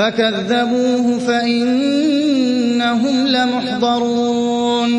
فكذبوه فإنهم لمحضرون.